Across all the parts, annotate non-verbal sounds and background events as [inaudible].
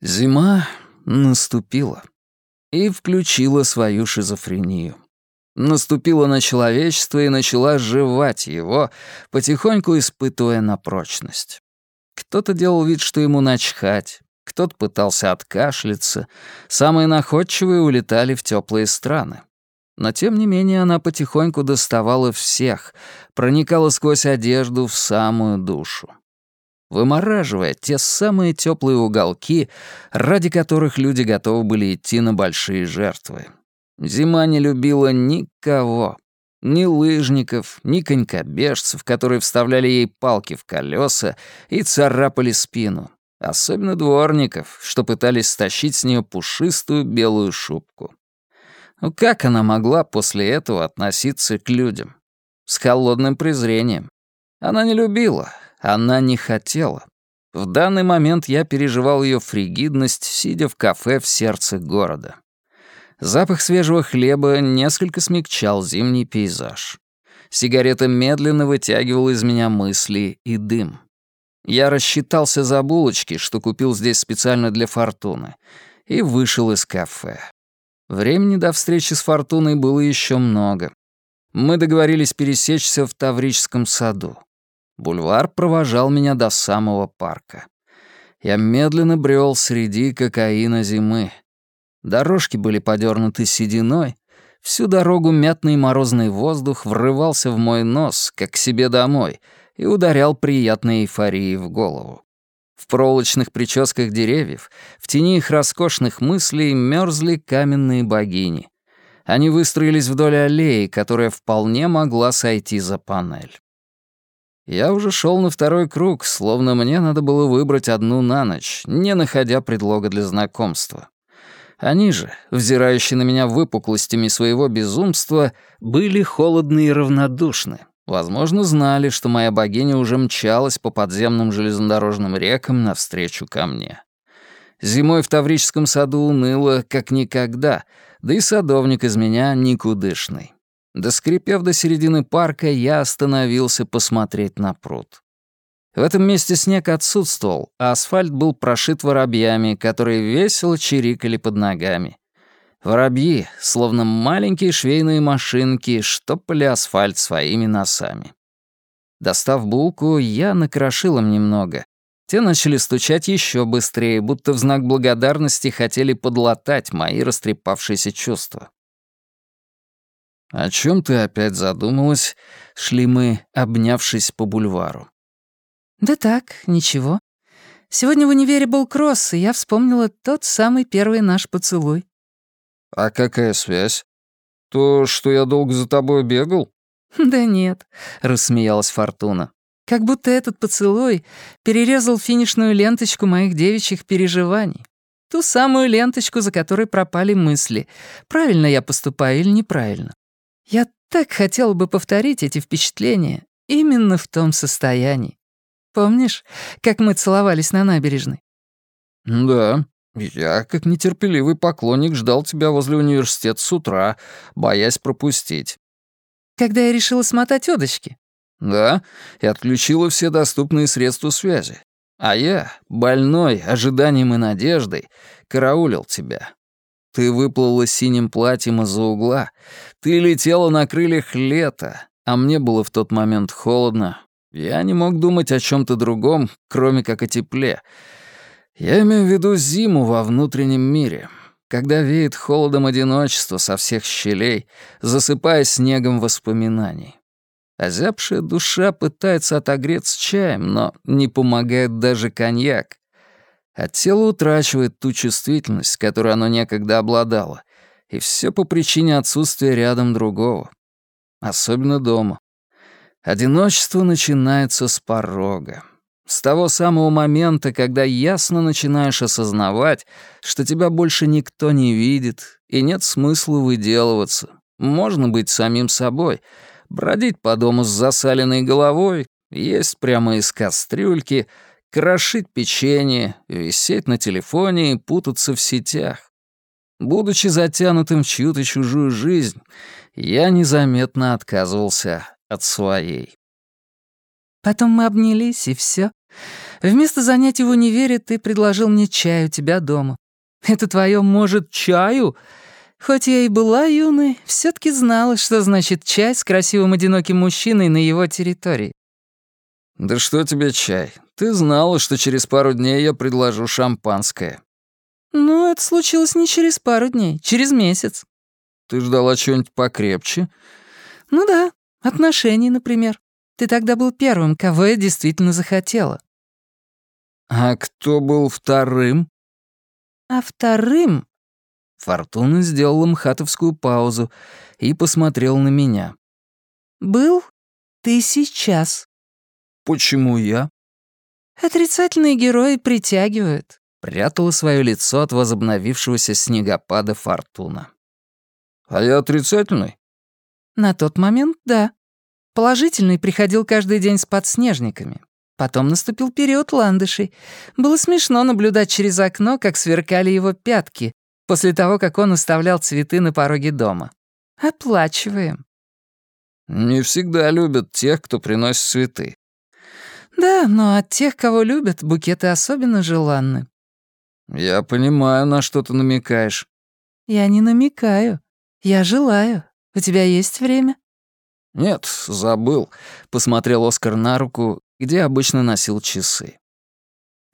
Зима наступила и включила свою шизофрению. Наступила на человечество и начала сживать его, потихоньку испытывая на прочность. Кто-то делал вид, что ему начхать, кто-то пытался откашляться, самые находчивые улетали в теплые страны. Но тем не менее она потихоньку доставала всех, проникала сквозь одежду в самую душу вымораживая те самые теплые уголки, ради которых люди готовы были идти на большие жертвы. Зима не любила никого. Ни лыжников, ни конькобежцев, которые вставляли ей палки в колеса и царапали спину. Особенно дворников, что пытались стащить с нее пушистую белую шубку. Ну как она могла после этого относиться к людям? С холодным презрением. Она не любила, она не хотела. В данный момент я переживал ее фригидность, сидя в кафе в сердце города. Запах свежего хлеба несколько смягчал зимний пейзаж. Сигарета медленно вытягивала из меня мысли и дым. Я рассчитался за булочки, что купил здесь специально для Фортуны, и вышел из кафе. Времени до встречи с Фортуной было еще много. Мы договорились пересечься в Таврическом саду. Бульвар провожал меня до самого парка. Я медленно брел среди кокаина зимы. Дорожки были подернуты сединой. Всю дорогу мятный морозный воздух врывался в мой нос, как к себе домой, и ударял приятной эйфорией в голову. В проволочных прическах деревьев, в тени их роскошных мыслей мерзли каменные богини. Они выстроились вдоль аллеи, которая вполне могла сойти за панель. Я уже шел на второй круг, словно мне надо было выбрать одну на ночь, не находя предлога для знакомства. Они же, взирающие на меня выпуклостями своего безумства, были холодны и равнодушны. Возможно, знали, что моя богиня уже мчалась по подземным железнодорожным рекам навстречу ко мне. Зимой в Таврическом саду уныло, как никогда, да и садовник из меня никудышный. Доскрипев до середины парка, я остановился посмотреть на пруд. В этом месте снег отсутствовал, а асфальт был прошит воробьями, которые весело чирикали под ногами. Воробьи, словно маленькие швейные машинки, штопали асфальт своими носами. Достав булку, я накрошил им немного. Те начали стучать еще быстрее, будто в знак благодарности хотели подлатать мои растрепавшиеся чувства. «О чем ты опять задумалась?» — шли мы, обнявшись по бульвару. «Да так, ничего. Сегодня в универе был кросс, и я вспомнила тот самый первый наш поцелуй». «А какая связь? То, что я долго за тобой бегал?» [laughs] «Да нет», — рассмеялась Фортуна. «Как будто этот поцелуй перерезал финишную ленточку моих девичьих переживаний. Ту самую ленточку, за которой пропали мысли. Правильно я поступаю или неправильно. Я так хотела бы повторить эти впечатления именно в том состоянии. Помнишь, как мы целовались на набережной? Да, я, как нетерпеливый поклонник, ждал тебя возле университета с утра, боясь пропустить. Когда я решила смотать удочки? Да, и отключила все доступные средства связи. А я, больной ожиданием и надеждой, караулил тебя. Ты выплыла синим платьем из-за угла. Ты летела на крыльях лета, а мне было в тот момент холодно. Я не мог думать о чем то другом, кроме как о тепле. Я имею в виду зиму во внутреннем мире, когда веет холодом одиночества со всех щелей, засыпая снегом воспоминаний. Озябшая душа пытается отогреться чаем, но не помогает даже коньяк а тело утрачивает ту чувствительность, которой оно некогда обладало, и все по причине отсутствия рядом другого. Особенно дома. Одиночество начинается с порога. С того самого момента, когда ясно начинаешь осознавать, что тебя больше никто не видит, и нет смысла выделываться. Можно быть самим собой, бродить по дому с засаленной головой, есть прямо из кастрюльки — крошить печенье, висеть на телефоне и путаться в сетях. Будучи затянутым в чью-то чужую жизнь, я незаметно отказывался от своей. Потом мы обнялись, и все. Вместо занятий в универе ты предложил мне чай у тебя дома. Это твое «может, чаю»? Хоть я и была юной, все таки знала, что значит чай с красивым одиноким мужчиной на его территории. «Да что тебе чай? Ты знала, что через пару дней я предложу шампанское». «Ну, это случилось не через пару дней, через месяц». «Ты ждала чего-нибудь покрепче?» «Ну да, отношений, например. Ты тогда был первым, кого я действительно захотела». «А кто был вторым?» «А вторым...» Фортуна сделала мхатовскую паузу и посмотрел на меня. «Был ты сейчас». «Почему я?» «Отрицательные герои притягивают», — прятала свое лицо от возобновившегося снегопада Фортуна. «А я отрицательный?» «На тот момент — да. Положительный приходил каждый день с подснежниками. Потом наступил период ландышей. Было смешно наблюдать через окно, как сверкали его пятки, после того, как он оставлял цветы на пороге дома. Оплачиваем. Не всегда любят тех, кто приносит цветы. Да, но от тех, кого любят, букеты особенно желанны. Я понимаю, на что ты намекаешь. Я не намекаю. Я желаю. У тебя есть время? Нет, забыл. Посмотрел Оскар на руку, где обычно носил часы.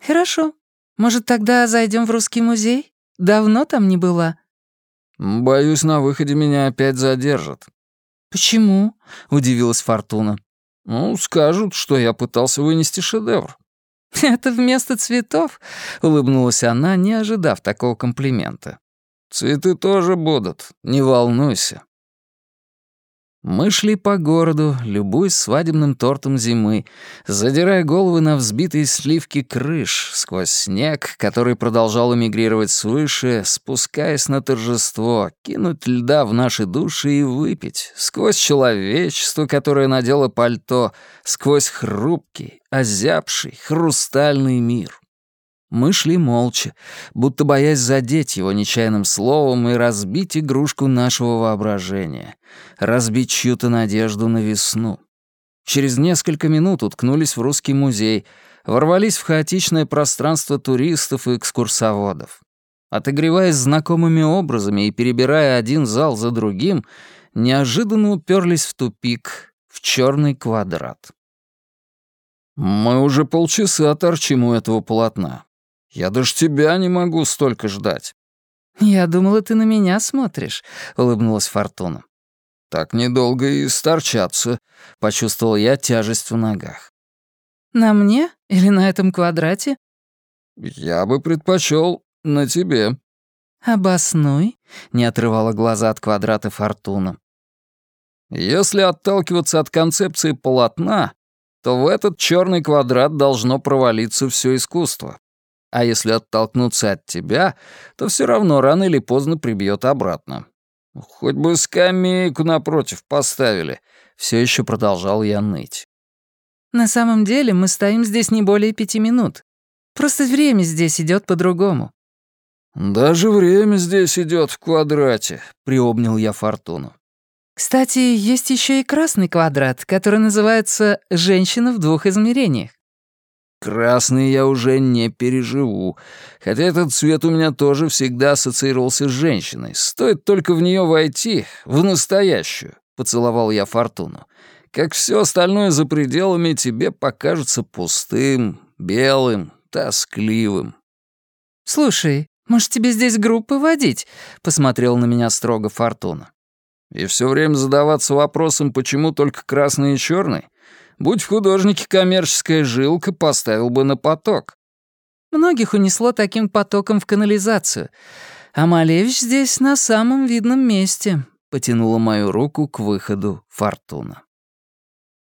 Хорошо. Может, тогда зайдем в русский музей? Давно там не была. Боюсь, на выходе меня опять задержат. Почему? удивилась Фортуна. «Ну, скажут, что я пытался вынести шедевр». [laughs] «Это вместо цветов?» — улыбнулась она, не ожидав такого комплимента. «Цветы тоже будут, не волнуйся». Мы шли по городу, любуясь свадебным тортом зимы, задирая головы на взбитые сливки крыш, сквозь снег, который продолжал эмигрировать свыше, спускаясь на торжество, кинуть льда в наши души и выпить, сквозь человечество, которое надело пальто, сквозь хрупкий, озябший, хрустальный мир. Мы шли молча, будто боясь задеть его нечаянным словом и разбить игрушку нашего воображения, разбить чью-то надежду на весну. Через несколько минут уткнулись в русский музей, ворвались в хаотичное пространство туристов и экскурсоводов. Отогреваясь знакомыми образами и перебирая один зал за другим, неожиданно уперлись в тупик, в черный квадрат. «Мы уже полчаса торчим у этого полотна. Я даже тебя не могу столько ждать». «Я думала, ты на меня смотришь», — улыбнулась Фортуна. «Так недолго и старчаться», — почувствовал я тяжесть в ногах. «На мне или на этом квадрате?» «Я бы предпочел на тебе». «Обоснуй», — не отрывала глаза от квадрата Фортуна. «Если отталкиваться от концепции полотна, то в этот черный квадрат должно провалиться все искусство. А если оттолкнуться от тебя, то все равно рано или поздно прибьет обратно. Хоть бы скамейку напротив поставили. Все еще продолжал я ныть. На самом деле мы стоим здесь не более пяти минут. Просто время здесь идет по-другому. «Даже время здесь идет в квадрате», — приобнял я Фортуну. «Кстати, есть еще и красный квадрат, который называется «Женщина в двух измерениях». Красный я уже не переживу, хотя этот цвет у меня тоже всегда ассоциировался с женщиной. Стоит только в нее войти, в настоящую, — поцеловал я Фортуну. Как все остальное за пределами тебе покажется пустым, белым, тоскливым. «Слушай, может, тебе здесь группы водить?» — посмотрел на меня строго Фортуна. «И все время задаваться вопросом, почему только красный и черный? Будь в художнике коммерческая жилка, поставил бы на поток. Многих унесло таким потоком в канализацию. А Малевич здесь на самом видном месте, потянула мою руку к выходу Фортуна.